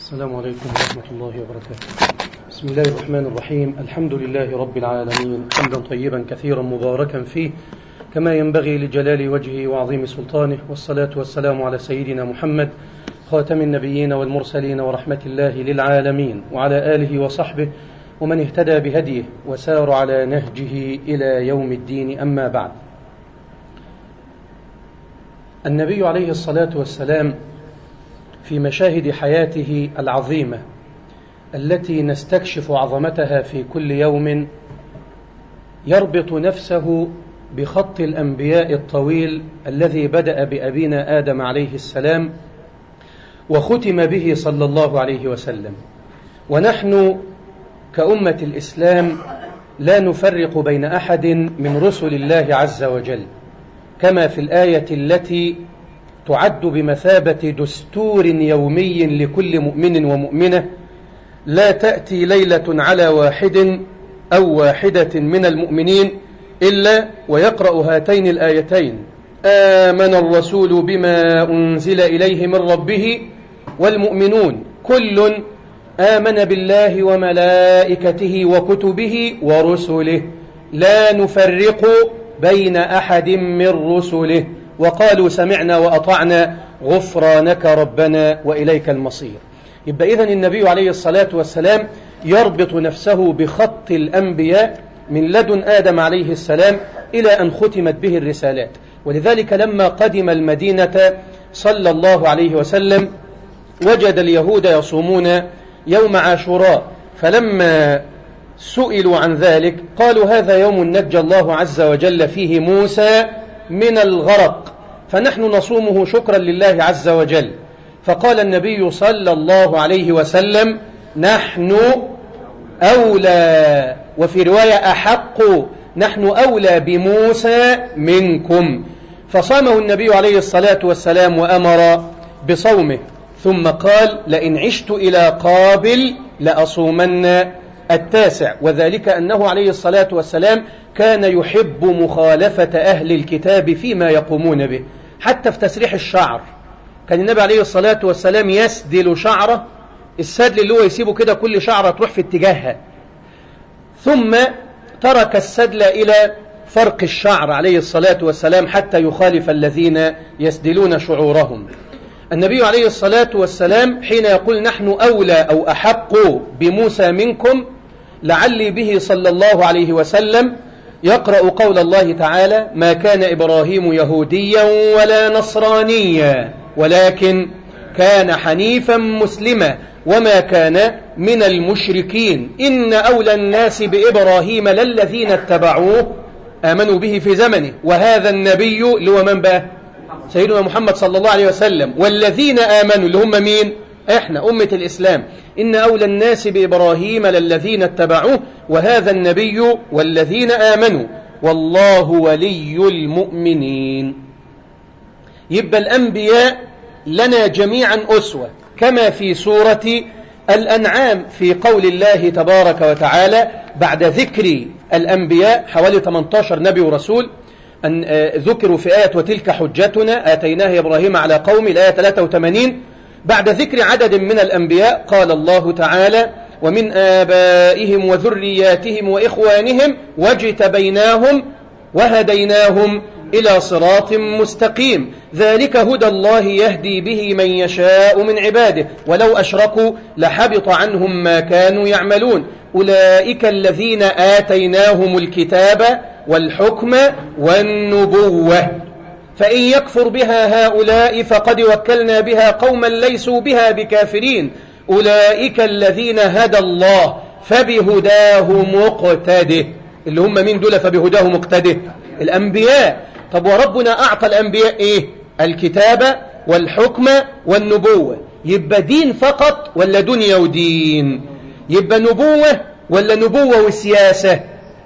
السلام عليكم ورحمة الله وبركاته. بسم الله الرحمن الرحيم. الحمد لله رب العالمين. حمدا طيبا كثيرا مباركا فيه. كما ينبغي لجلال وجهه وعظيم سلطانه. والصلاة والسلام على سيدنا محمد خاتم النبيين والمرسلين ورحمة الله للعالمين وعلى آله وصحبه ومن اهتدى بهديه وسار على نهجه إلى يوم الدين. أما بعد. النبي عليه الصلاة والسلام في مشاهد حياته العظيمة التي نستكشف عظمتها في كل يوم يربط نفسه بخط الأنبياء الطويل الذي بدأ بأبينا آدم عليه السلام وختم به صلى الله عليه وسلم. ونحن كأمة الإسلام لا نفرق بين أحد من رسل الله عز وجل كما في الآية التي تعد بمثابة دستور يومي لكل مؤمن ومؤمنة لا تأتي ليلة على واحد أو واحدة من المؤمنين إلا ويقرأ هاتين الآيتين آمن الرسول بما أنزل إليه من ربه والمؤمنون كل آمن بالله وملائكته وكتبه ورسله لا نفرق بين أحد من رسله. وقالوا سمعنا وأطعنا غفرانك ربنا وإليك المصير. يبقى إذن النبي عليه الصلاة والسلام يربط نفسه بخط الأنبياء من لدن آدم عليه السلام إلى أن ختمت به الرسالات. ولذلك لما قدم المدينة صلى الله عليه وسلم وجد اليهود يصومون يوم عاشوراء فلما سئلوا عن ذلك قالوا هذا يوم نجى الله عز وجل فيه موسى من الغرق. فنحن نصومه شكرا لله عز وجل. فقال النبي صلى الله عليه وسلم نحن أولى وفي رواية أحق نحن أولى بموسى منكم. فصامه النبي عليه الصلاة والسلام وأمر بصومه. ثم قال لئن عشت إلى قابل لأصومن. التاسع وذلك أنه عليه الصلاة والسلام كان يحب مخالفة أهل الكتاب فيما يقومون به حتى في تسريح الشعر. كان النبي عليه الصلاة والسلام يسدل شعره السدل اللي هو يسيبه كده كل شعرة تروح في اتجاهها. ثم ترك السدل إلى فرق الشعر عليه الصلاة والسلام حتى يخالف الذين يسدلون شعورهم. النبي عليه الصلاة والسلام حين يقول نحن أولى أو أحق بموسى منكم لعلي به صلى الله عليه وسلم يقرأ قول الله تعالى ما كان إبراهيم يهوديا ولا نصرانيا ولكن كان حنيفا مسلما وما كان من المشركين. إن أولى الناس بإبراهيم للذين اتبعوه آمنوا به في زمنه. وهذا النبي اللي هو من بقى؟ سيدنا محمد صلى الله عليه وسلم. والذين آمنوا اللي هم مين؟ إحنا أمة الإسلام. إن أولى الناس بإبراهيم للذين اتبعوه وهذا النبي والذين آمنوا. والله ولي المؤمنين. يبقى الأنبياء لنا جميعا أسوة كما في سورة الأنعام في قول الله تبارك وتعالى بعد ذكر الأنبياء حوالي 18 نبي ورسول أن ذكروا في آية وتلك حجتنا آتيناها إبراهيم على قوم الآية 83 بعد ذكر عدد من الأنبياء قال الله تعالى ومن آبائهم وذرياتهم وإخوانهم واجتبيناهم وهديناهم إلى صراط مستقيم ذلك هدى الله يهدي به من يشاء من عباده ولو أشركوا لحبط عنهم ما كانوا يعملون. أولئك الذين آتيناهم الكتاب والحكم والنبوة. فإن يكفر بها هؤلاء فقد وكلنا بها قوما ليسوا بها بكافرين. أولئك الذين هدى الله فبهداه مقتده. اللي هم مين دول فبهداه مقتده؟ الأنبياء. طب وربنا أعطى الأنبياء إيه؟ الكتابة والحكم والنبوة. يبقى دين فقط ولا دنيا ودين؟ يبقى نبوة ولا نبوة وسياسة؟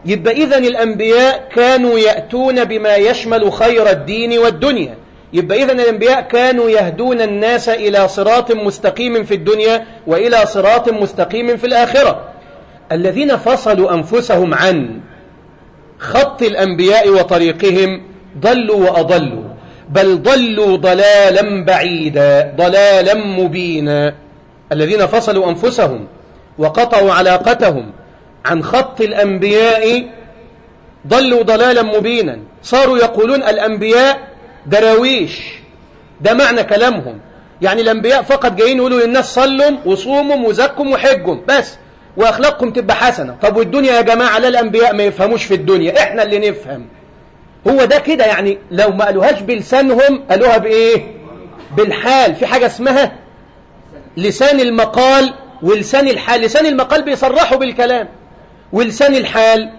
يبقى إذن الأنبياء كانوا يأتون بما يشمل خير الدين والدنيا. يبقى إذن الأنبياء كانوا يهدون الناس إلى صراط مستقيم في الدنيا وإلى صراط مستقيم في الآخرة. الذين فصلوا أنفسهم عن خط الأنبياء وطريقهم ضلوا وأضلوا بل ضلوا ضلالا بعيدا ضلالا مبينا. الذين فصلوا أنفسهم وقطعوا علاقتهم عن خط الأنبياء ضلوا ضلالا مبينا. صاروا يقولون الأنبياء دراويش. ده معنى كلامهم. يعني الأنبياء فقط جايين يقولوا للناس صلوا وصوموا وزكوا وحجوا. بس. وأخلاقكم تبقى حسنة. طب والدنيا يا جماعة؟ لا الأنبياء ما يفهموش في الدنيا. إحنا اللي نفهم. هو ده كده يعني. لو ما قالوهاش بلسانهم قالوها بإيه؟ بالحال. في حاجة اسمها لسان المقال ولسان الحال. لسان المقال بيصرحوا بالكلام. ولسان الحال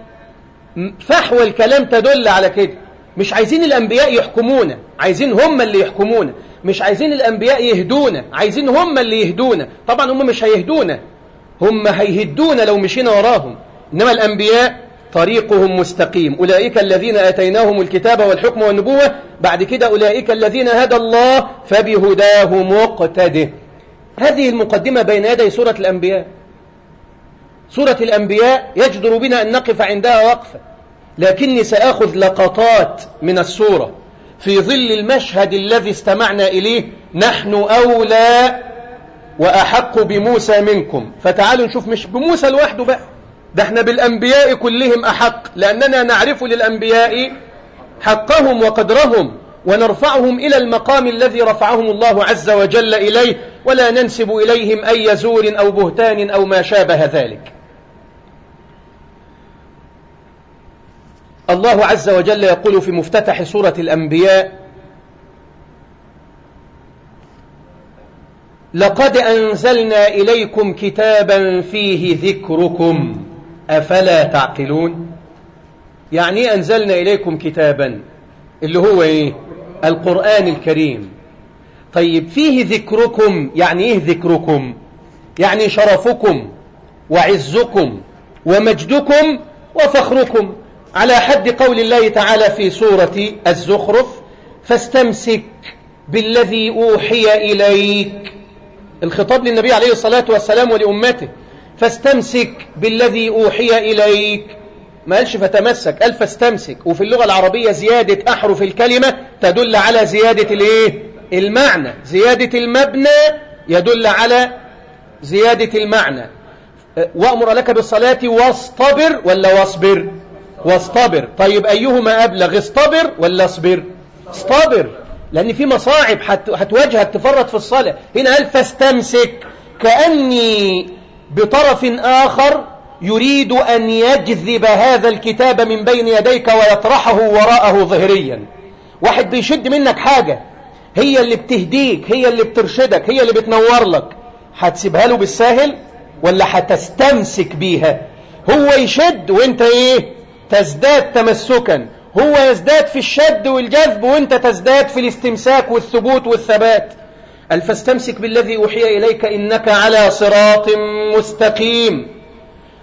فحوى الكلام تدل على كده. مش عايزين الأنبياء يحكمونا عايزين هم اللي يحكمونا. مش عايزين الأنبياء يهدونا عايزين هم اللي يهدونا. طبعا هم مش هيهدونا هم هيهدونا لو مشينا وراهم. إنما الأنبياء طريقهم مستقيم. أولئك الذين آتيناهم الكتاب والحكم والنبوة بعد كده أولئك الذين هدى الله فبهداه مقتده. هذه المقدمة بين يدي سورة الأنبياء. سورة الأنبياء يجدر بنا أن نقف عندها وقفة لكني سأخذ لقطات من السورة. في ظل المشهد الذي استمعنا إليه نحن أولى وأحق بموسى منكم. فتعالوا نشوف مش بموسى لوحده بقى. ده إحنا بالأنبياء كلهم أحق. لأننا نعرف للأنبياء حقهم وقدرهم ونرفعهم إلى المقام الذي رفعهم الله عز وجل إليه. ولا ننسب إليهم أي زور أو بهتان أو ما شابه ذلك. الله عز وجل يقول في مفتتح سورة الأنبياء لقد أنزلنا إليكم كتابا فيه ذكركم أفلا تعقلون؟ يعني أنزلنا إليكم كتابا؟ اللي هو إيه؟ القرآن الكريم. طيب فيه ذكركم يعني إيه ذكركم؟ يعني شرفكم وعزكم ومجدكم وفخركم. على حد قول الله تعالى في سورة الزخرف فاستمسك بالذي أوحي إليك. الخطاب للنبي عليه الصلاة والسلام ولأمته فاستمسك بالذي أوحي إليك. ما قالش فتمسك قال فاستمسك. وفي اللغة العربية زيادة أحرف الكلمة تدل على زيادة الإيه؟ المعنى. زيادة المبنى يدل على زيادة المعنى. وأمر لك بالصلاة واصطبر ولا واصبر؟ واصطبر. طيب أيهما أبلغ؟ اصطبر ولا اصبر؟ اصطبر. لأن في مصاعب هتواجهك تفرط في الصلاة. هنا قال فاستمسك. كأني بطرف آخر يريد أن يجذب هذا الكتاب من بين يديك ويطرحه وراءه ظهريا. واحد بيشد منك حاجة. هي اللي بتهديك هي اللي بترشدك هي اللي بتنور لك. هتسيبها له بالساهل ولا هتستمسك بيها؟ هو يشد وانت إيه؟ تزداد تمسكا. هو يزداد في الشد والجذب وانت تزداد في الاستمساك والثبوت والثبات. قال فاستمسك بالذي أوحي إليك إنك على صراط مستقيم.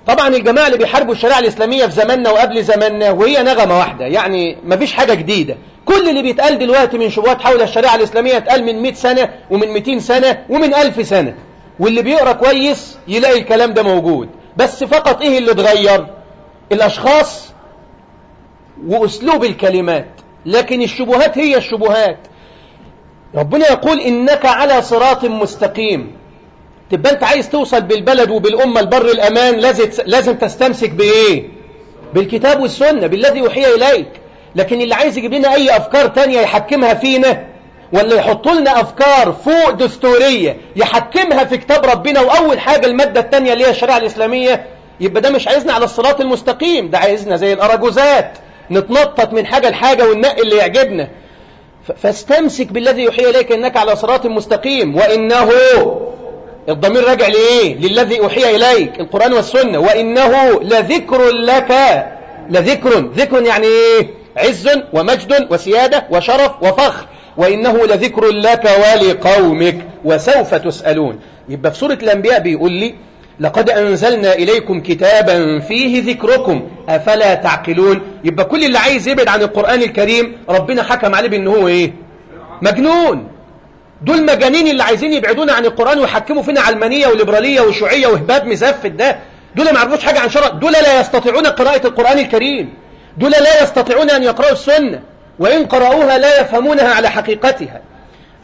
طبعا الجماعة اللي بيحاربوا الشريعة الإسلامية في زماننا وقبل زماننا وهي نغمة واحدة. يعني ما فيش حاجة جديدة. كل اللي بيتقال دلوقتي من شبهات حول الشريعة الإسلامية اتقال من 100 سنة ومن 200 سنة ومن 1000 سنة. واللي بيقرأ كويس يلاقي الكلام ده موجود. بس فقط إيه اللي اتغير؟ الأشخاص وأسلوب الكلمات لكن الشبهات هي الشبهات. ربنا يقول إنك على صراط مستقيم. تبقى أنت عايز توصل بالبلد وبالأمة البر الأمان لازم تستمسك بإيه؟ بالكتاب والسنة بالذي يوحي إليك. لكن اللي عايز يجيب لنا أي أفكار تانية يحكمها فينا ولا يحط لنا أفكار فوق دستورية يحكمها في كتاب ربنا. وأول حاجة المادة التانية اللي هي الشريعة الإسلامية يبقى ده مش عايزنا على الصراط المستقيم ده عايزنا زي الأراجوزات. نتنطط من حاجة لحاجة وننقي اللي يعجبنا. فاستمسك بالذي يوحي إليك إنك على صراط مستقيم. وإنه الضمير راجع لإيه؟ للذي أوحي إليك القرآن والسنة. وإنه لذكر لك لذكر. ذكر يعني إيه؟ عز ومجد وسيادة وشرف وفخر. وإنه لذكر لك ولقومك وسوف تسألون. يبقى في سورة الأنبياء بيقول لي لقد أنزلنا إليكم كتابا فيه ذكركم. أفلا تعقلون؟ يبقى كل اللي عايز يبعد عن القرآن الكريم ربنا حكم عليه بأنه هو إيه؟ مجنون. دول مجانين اللي عايزين يبعدونا عن القرآن ويحكموا فينا علمانية وليبرالية وشيوعية وهباب مزفت ده دول ما يعرفوش حاجة عن شرع. دول لا يستطيعون قراءة القرآن الكريم. دول لا يستطيعون أن يقرأوا السنة. وإن قرأوها لا يفهمونها على حقيقتها.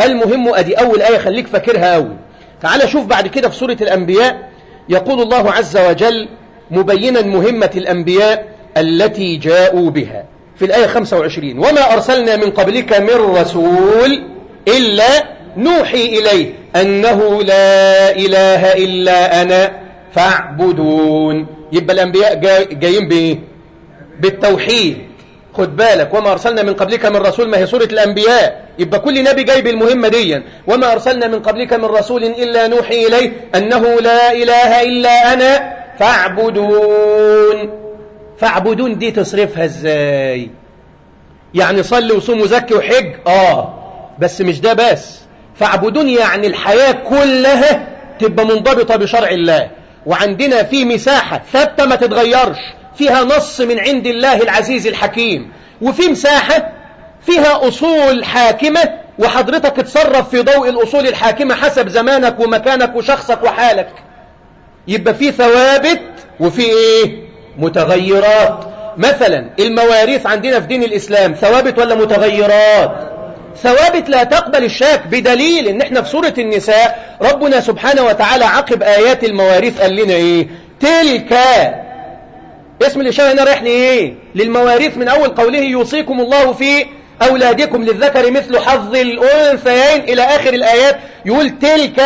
المهم أدي أول آية خليك فاكرها أول. تعال شوف بعد كده في سورة الأنبياء. يقول الله عز وجل مبينا مهمة الأنبياء. التي جاءوا بها. في الآية 25 وما أرسلنا من قبلك من رسول إلا نوحي إليه أنه لا إله إلا أنا فاعبدون. يبقى الأنبياء جايين بإيه بالتوحيد. خد بالك وما أرسلنا من قبلك من رسول ما هي سورة الأنبياء. يبقى كل نبي جاي بالمهمة دي. وما أرسلنا من قبلك من رسول إلا نوحي إليه أنه لا إله إلا أنا فاعبدون. فاعبدون دي تصرفها إزاي؟ يعني صلي وصوم وزكي وحج؟ آه بس مش ده بس. فاعبدون يعني الحياة كلها تبقى منضبطة بشرع الله. وعندنا في مساحة ثابتة ما تتغيرش. فيها نص من عند الله العزيز الحكيم. وفي مساحة فيها أصول حاكمة وحضرتك تتصرف في ضوء الأصول الحاكمة حسب زمانك ومكانك وشخصك وحالك. يبقى في ثوابت وفي إيه؟ متغيرات. مثلا المواريث عندنا في دين الإسلام ثوابت ولا متغيرات؟ ثوابت لا تقبل الشك بدليل إن إحنا في سورة النساء ربنا سبحانه وتعالى عقب آيات المواريث قال لنا إيه؟ تلك اسم الإشارة هنا رايح لإيه؟ للمواريث من أول قوله يوصيكم الله في أولادكم للذكر مثل حظ الأنثيين إلى آخر الآيات يقول تلك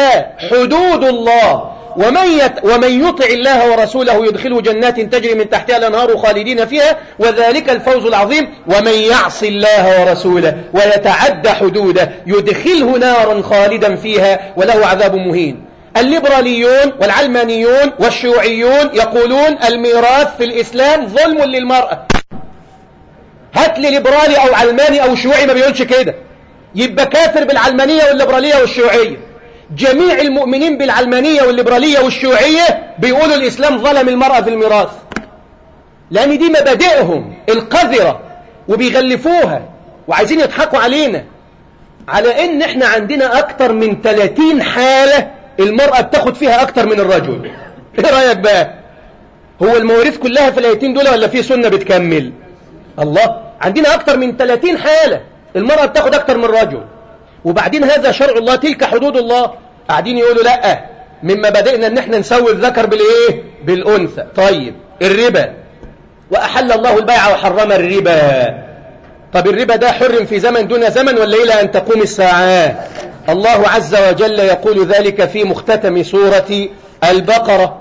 حدود الله. ومن, يت ومن يطع الله ورسوله يدخله جنات تجري من تحتها الأنهار خالدين فيها وذلك الفوز العظيم ومن يعص الله ورسوله ويتعدى حدوده يدخله نارا خالدا فيها وله عذاب مهين. الليبراليون والعلمانيون والشيوعيون يقولون الميراث في الإسلام ظلم للمرأة. هات لي ليبرالي أو علماني أو شيوعي ما بيقولش كده. يبقى كافر بالعلمانية والليبرالية والشيوعية. جميع المؤمنين بالعلمانية والليبرالية والشيوعية بيقولوا الإسلام ظلم المرأة في الميراث. لأن دي مبادئهم القذرة وبيغلفوها وعايزين يضحكوا علينا. على إن إحنا عندنا أكتر من 30 حالة المرأة بتاخد فيها أكتر من الرجل. إيه رأيك بقى؟ هو المواريث كلها في الآيتين دول ولا في سنة بتكمل؟ الله. عندنا أكتر من 30 حالة المرأة بتاخد أكتر من الرجل. وبعدين هذا شرع الله تلك حدود الله. قاعدين يقولوا لأ مما بدأنا إن إحنا نسوي الذكر بالإيه؟ بالأنثى. طيب الربا. وأحل الله البيع وحرم الربا. طب الربا ده حرم في زمن دون زمن ولا إلى أن تقوم الساعات الله عز وجل يقول ذلك في مختتم سورة البقرة.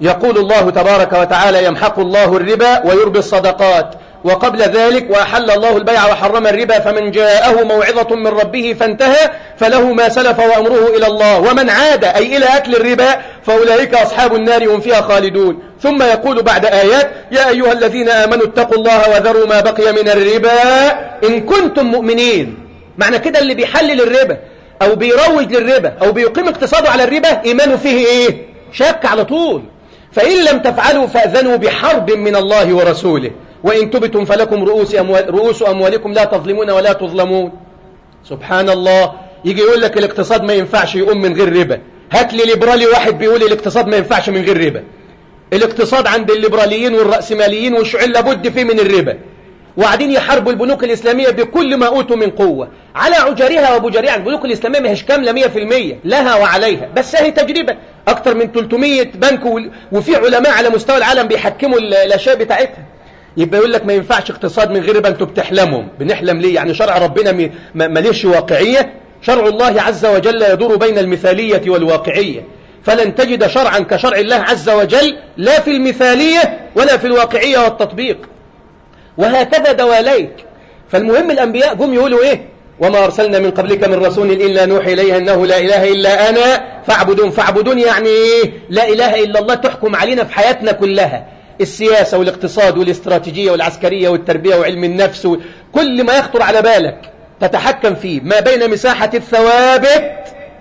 يقول الله تبارك وتعالى يمحق الله الربا ويربي الصدقات. وقبل ذلك وأحل الله البيع وحرم الربا فمن جاءه موعظة من ربه فانتهى فله ما سلف وأمره إلى الله ومن عاد أي إلى أكل الربا فأولئك أصحاب النار هم فيها خالدون. ثم يقول بعد آيات يا أيها الذين آمنوا اتقوا الله وذروا ما بقي من الربا إن كنتم مؤمنين. معنى كده اللي بيحلل الربا أو بيروج للربا أو بيقيم اقتصاده على الربا إيمانه فيه إيه؟ شك على طول. فإن لم تفعلوا فأذنوا بحرب من الله ورسوله. وإن تبتم فلكم رؤوس, أموال رؤوس أموالكم لا تظلمون ولا تظلمون. سبحان الله يجي يقول لك الاقتصاد ما ينفعش يقوم من غير ربا. هات لي ليبرالي واحد بيقول الاقتصاد ما ينفعش من غير ربا. الاقتصاد عند الليبراليين والرأسماليين والشيوعيين لابد فيه من الربا. وقاعدين يحاربوا البنوك الإسلامية بكل ما أوتوا من قوة. على عجرها وبجرها البنوك الإسلامية هيش كاملة 100% لها وعليها. بس هي تجربة. أكثر من 300 بنك وفي علماء على مستوى العالم بيحكموا الأشياء بتاعتها. يبقى يقول لك ما ينفعش اقتصاد من غير ربا أنتوا بتحلموا بنحلم ليه؟ يعني شرع ربنا ماليش واقعية. شرع الله عز وجل يدور بين المثالية والواقعية. فلن تجد شرعا كشرع الله عز وجل لا في المثالية ولا في الواقعية والتطبيق. وهكذا دواليك. فالمهم الأنبياء جم يقولوا إيه؟ وما أرسلنا من قبلك من رسول إلا نوحي إليه أنه لا إله إلا أنا فاعبدون. فاعبدون يعني إيه لا إله إلا الله تحكم علينا في حياتنا كلها. السياسة والاقتصاد والاستراتيجية والعسكرية والتربية وعلم النفس كل ما يخطر على بالك تتحكم فيه ما بين مساحة الثوابت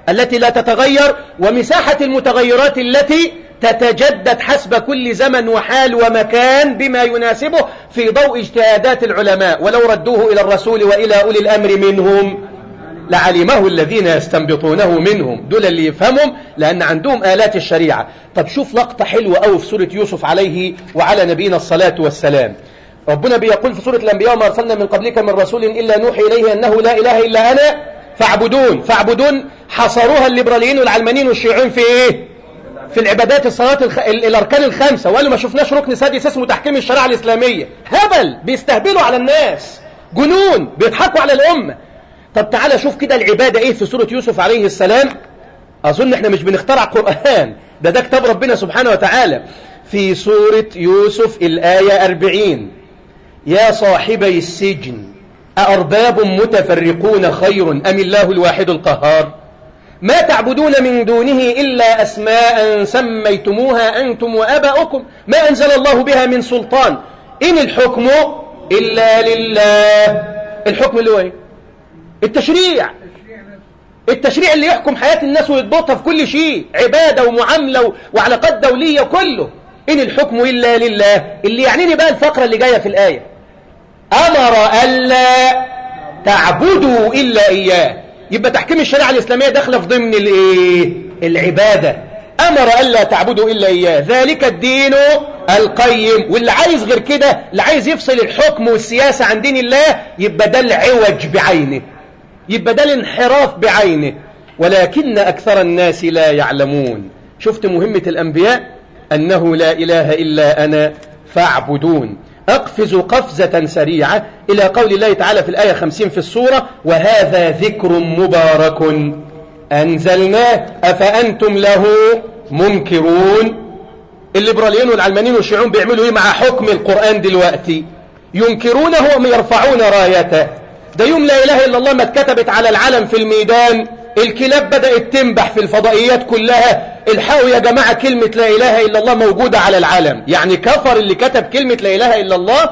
التي لا تتغير ومساحة المتغيرات التي تتجدد حسب كل زمن وحال ومكان بما يناسبه في ضوء اجتهادات العلماء ولو ردوه إلى الرسول وإلى أولي الأمر منهم. لعلمه الذين يستنبطونه منهم. دول اللي يفهمهم لأن عندهم آلات الشريعة. طب شوف لقطة حلوة أو في سورة يوسف عليه وعلى نبينا الصلاة والسلام. ربنا بيقول في سورة الأنبياء وما أرسلنا من قبلك من رسول إلا نوحي إليه أنه لا إله إلا أنا فاعبدون. فاعبدون حصروها الليبراليين والعلمانيين والشيوعيين في إيه؟ في العبادات الصلاة الخ... الأركان الخمسة. وقالوا ما شفناش ركن سادس اسمه تحكيم الشريعة الإسلامية. هبل! بيستهبلوا على الناس. جنون! بيضحكوا على الأمة. طب تعالى شوف كده العبادة إيه في سورة يوسف عليه السلام. أظن إحنا مش بنخترع قرآن. ده ده كتاب ربنا سبحانه وتعالى. في سورة يوسف الآية أربعين. يا صاحبي السجن أأرباب متفرقون خير أم الله الواحد القهار؟ ما تعبدون من دونه إلا أسماء سميتموها أنتم وأباؤكم. ما أنزل الله بها من سلطان. إن الحكم إلا لله. الحكم اللي هو إيه؟ التشريع. التشريع اللي يحكم حياة الناس ويضبطها في كل شيء عبادة ومعاملة وعلاقات دولية كله إن الحكم إلا لله. اللي يعنيني بقى الفقرة اللي جاية في الآية. أمر ألا تعبدوا إلا إياه. يبقى تحكيم الشريعة الإسلامية داخلة في ضمن الإيه؟ العبادة. أمر ألا تعبدوا إلا إياه. ذلك الدين القيم. واللي عايز غير كده اللي عايز يفصل الحكم والسياسة عن دين الله يبقى ده العوج بعينه. يبقى ده الانحراف بعينه. ولكن أكثر الناس لا يعلمون. شفت مهمة الأنبياء؟ أنه لا إله إلا أنا فاعبدون. أقفز قفزة سريعة إلى قول الله تعالى في الآية خمسين في السورة وهذا ذكر مبارك أنزلناه. أفأنتم له منكرون؟ الليبراليين والعلمانيين والشيوعيون بيعملوا إيه مع حكم القرآن دلوقتي؟ ينكرونه ويرفعون رايته. ده يوم لا إله إلا الله ما اتكتبت على العلم في الميدان. الكلاب بدأت تنبح في الفضائيات كلها. الحقوا يا جماعة كلمة لا إله إلا الله موجودة على العلم. يعني كفر اللي كتب كلمة لا إله إلا الله.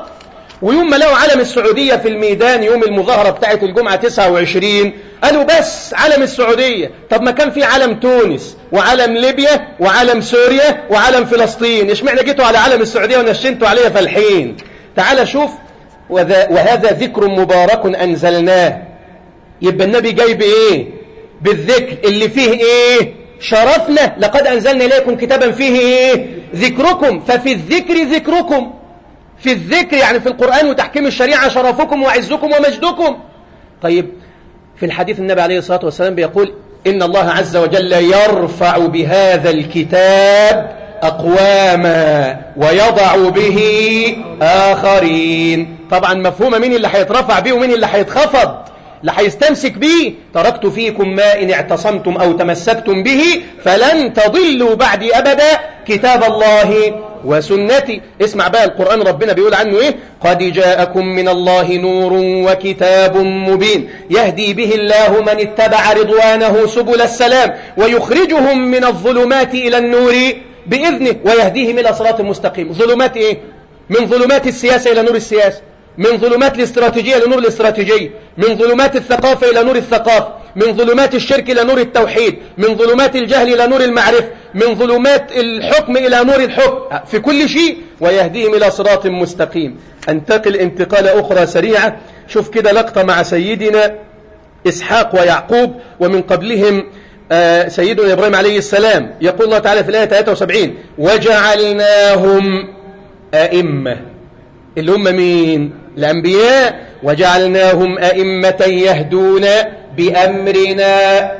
ويوم ما لقوا علم السعودية في الميدان يوم المظاهرة بتاعت الجمعة 29 قالوا بس علم السعودية. طب ما كان في علم تونس وعلم ليبيا وعلم سوريا وعلم فلسطين. إيش معنى جيتوا على علم السعودية ونشنتوا عليها فالحين تعال شوف وهذا ذكر مبارك أنزلناه. يبقى النبي جاي بإيه؟ بالذكر. اللي فيه إيه؟ شرفنا. لقد أنزلنا إليكم كتابا فيه إيه؟ ذكركم. ففي الذكر ذكركم. في الذكر يعني في القرآن وتحكيم الشريعة شرفكم وعزكم ومجدكم. طيب في الحديث النبي عليه الصلاة والسلام بيقول إن الله عز وجل يرفع بهذا الكتاب أقواما ويضع به آخرين. طبعا مفهومة مين اللي هيترفع به ومين اللي هيتخفض. اللي هيستمسك به تركت فيكم ما إن اعتصمتم أو تمسكتم به فلن تضلوا بعدي أبدا. كتاب الله وسنتي. اسمع بقى القرآن ربنا بيقول عنه إيه؟ قد جاءكم من الله نور وكتاب مبين. يهدي به الله من اتبع رضوانه سبل السلام ويخرجهم من الظلمات إلى النور بإذنه ويهديهم إلى صراط مستقيم. ظلمات إيه؟ من ظلمات السياسة إلى نور السياسة. من ظلمات الاستراتيجية إلى نور الاستراتيجية من ظلمات الثقافة إلى نور الثقافة من ظلمات الشرك إلى نور التوحيد من ظلمات الجهل إلى نور المعرفة من ظلمات الحكم إلى نور الحكم في كل شيء ويهديهم إلى صراط مستقيم. أنتقل انتقالة أخرى سريعة. شوف كده لقطة مع سيدنا إسحاق ويعقوب ومن قبلهم سيدنا إبراهيم عليه السلام. يقول الله تعالى في الآية 73 وجعلناهم أئمة. اللي هم مين؟ الأنبياء وجعلناهم أئمة يهدون بأمرنا.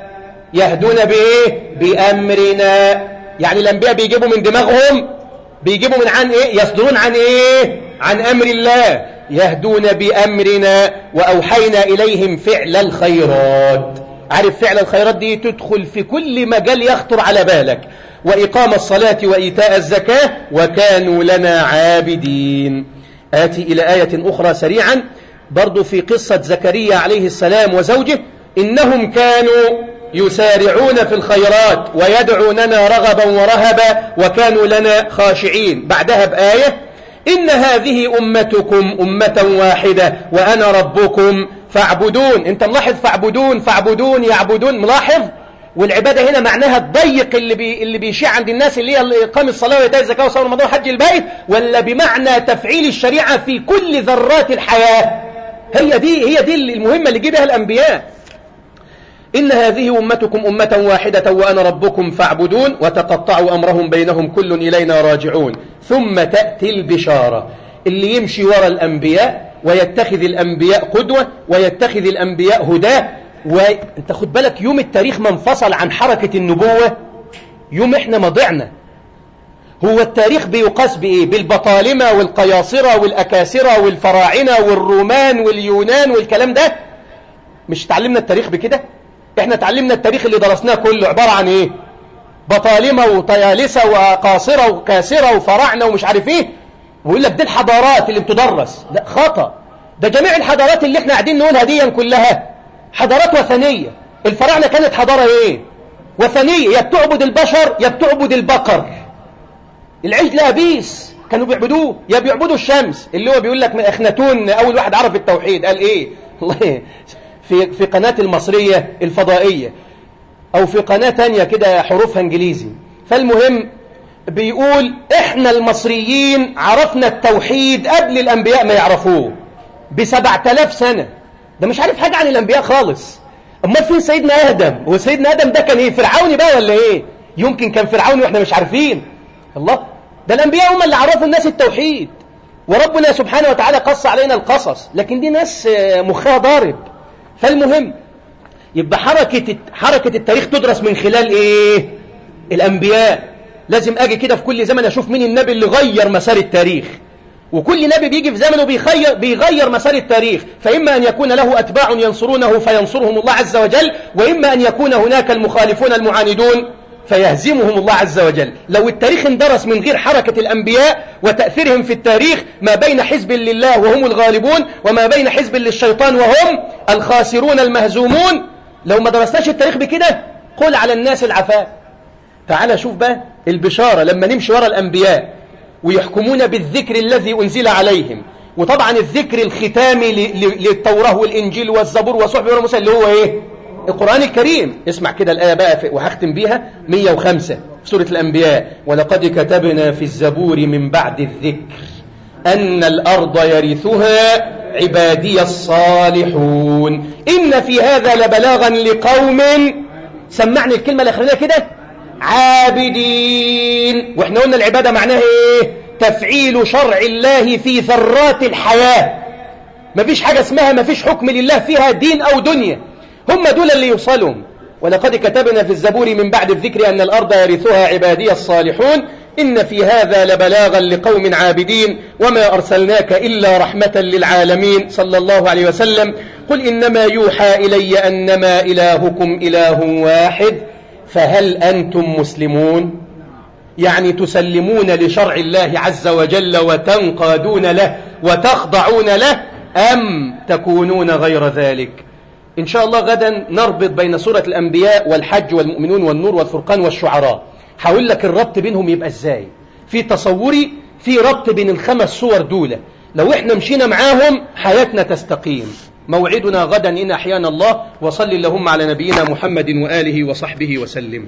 يهدون بإيه? بأمرنا. يعني الأنبياء بيجيبوا من دماغهم بيجيبوا من عن إيه؟ يصدرون عن إيه؟ عن أمر الله. يهدون بأمرنا وأوحينا إليهم فعل الخيرات. عارف فعل الخيرات دي؟ تدخل في كل مجال يخطر على بالك. وإقام الصلاة وإيتاء الزكاة وكانوا لنا عابدين. آتي إلى آية أخرى سريعا. برضو في قصة زكريا عليه السلام وزوجه إنهم كانوا يسارعون في الخيرات ويدعوننا رغبا ورهبا وكانوا لنا خاشعين. بعدها بآية إن هذه أمتكم أمة واحدة وأنا ربكم فاعبدون. أنت ملاحظ فاعبدون فاعبدون يعبدون ملاحظ؟ والعبادة هنا معناها الضيق اللي بي اللي بيشيع عند الناس اللي هي إقام الصلاة وإيتاء الزكاة وصوم رمضان وحج البيت ولا بمعنى تفعيل الشريعة في كل ذرات الحياة. هي دي هي دي المهمة اللي جيبها الأنبياء. إن هذه أمتكم أمة واحدة وأنا ربكم فاعبدون وتقطعوا أمرهم بينهم كل إلينا راجعون. ثم تأتي البشارة. اللي يمشي وراء الأنبياء ويتخذ الأنبياء قدوة ويتخذ الأنبياء هداة وانت خد بالك يوم التاريخ ما انفصل عن حركة النبوة يوم إحنا ما ضعنا. هو التاريخ بيقاس بإيه؟ بالبطالمة والقياصرة والأكاسرة والفراعنة والرومان واليونان والكلام ده. مش تعلمنا التاريخ بكده؟ إحنا تعلمنا التاريخ اللي درسناه كله عبارة عن إيه؟ بطالمة وطيالسة وقاصرة وكاسرة وفراعنة ومش عارف إيه. ويقول لك دي الحضارات اللي بتدرس. لا خطأ. ده جميع الحضارات اللي إحنا قاعدين نقولها دي كلها. حضارات وثنية الفراعنة كانت حضارة إيه؟ وثنية. يا بتعبد البشر يا بتعبد البقر. العجل أبيس كانوا بيعبدوه. يا بيعبدوا الشمس. اللي هو بيقول لك أخناتون أول واحد عرف التوحيد. قال إيه؟ الله في في قناة المصرية الفضائية أو في قناة تانية كده حروفها إنجليزي. فالمهم بيقول إحنا المصريين عرفنا التوحيد قبل الأنبياء ما يعرفوه بسبعة آلاف سنة. ده مش عارف حاجة عن الأنبياء خالص. أمال فين سيدنا آدم وسيدنا آدم ده كان إيه؟ فرعوني بقى ولا إيه؟ يمكن كان فرعوني وإحنا مش عارفين. الله ده الأنبياء هم اللي عرفوا الناس التوحيد. وربنا سبحانه وتعالى قص علينا القصص لكن دي ناس مخها ضارب. فالمهم يبقى حركة حركة التاريخ تدرس من خلال إيه؟ الأنبياء. لازم أجي كده في كل زمن أشوف مين النبي اللي غير مسار التاريخ. وكل نبي بيجي في زمنه بيغير, بيغير مسار التاريخ. فإما أن يكون له أتباع ينصرونه فينصرهم الله عز وجل وإما أن يكون هناك المخالفون المعاندون فيهزمهم الله عز وجل. لو التاريخ اندرس من غير حركة الأنبياء وتأثيرهم في التاريخ ما بين حزب لله وهم الغالبون وما بين حزب للشيطان وهم الخاسرون المهزومون. لو ما درسناش التاريخ بكده قل على الناس العفاء. تعال شوف بقى البشارة لما نمشي ورا الأنبياء. ويحكمون بالذكر الذي أنزل عليهم. وطبعا الذكر الختامي للتوراة والإنجيل والزبور وصحب موسى اللي هو إيه؟ القرآن الكريم. اسمع كده الآية بقى وهختم بيها. 105 في سورة الأنبياء. ولقد كتبنا في الزبور من بعد الذكر أن الأرض يرثها عبادي الصالحون. إن في هذا لبلاغا لقوم. سمعني الكلمة الأخرانية كده. عابدين. وإحنا قلنا العبادة معناها إيه؟ تفعيل شرع الله في ذرات الحياة. مفيش حاجة اسمها مفيش حكم لله فيها دين أو دنيا. هم دول اللي يوصلهم. ولقد كتبنا في الزبور من بعد الذكر أن الأرض يرثها عبادي الصالحون. إن في هذا لبلاغا لقوم عابدين. وما أرسلناك إلا رحمة للعالمين. صلى الله عليه وسلم. قل إنما يوحى إلي أنما إلهكم إله واحد. فهل أنتم مسلمون؟ يعني تسلمون لشرع الله عز وجل وتنقادون له وتخضعون له أم تكونون غير ذلك؟ إن شاء الله غدا نربط بين سورة الأنبياء والحج والمؤمنون والنور والفرقان والشعراء. حاول لك الربط بينهم يبقى إزاي؟ في تصوري في ربط بين الخمس صور دولة. لو إحنا مشينا معاهم حياتنا تستقيم. موعدنا غدا إن أحيانا الله وصل اللهم على نبينا محمد وآله وصحبه وسلم.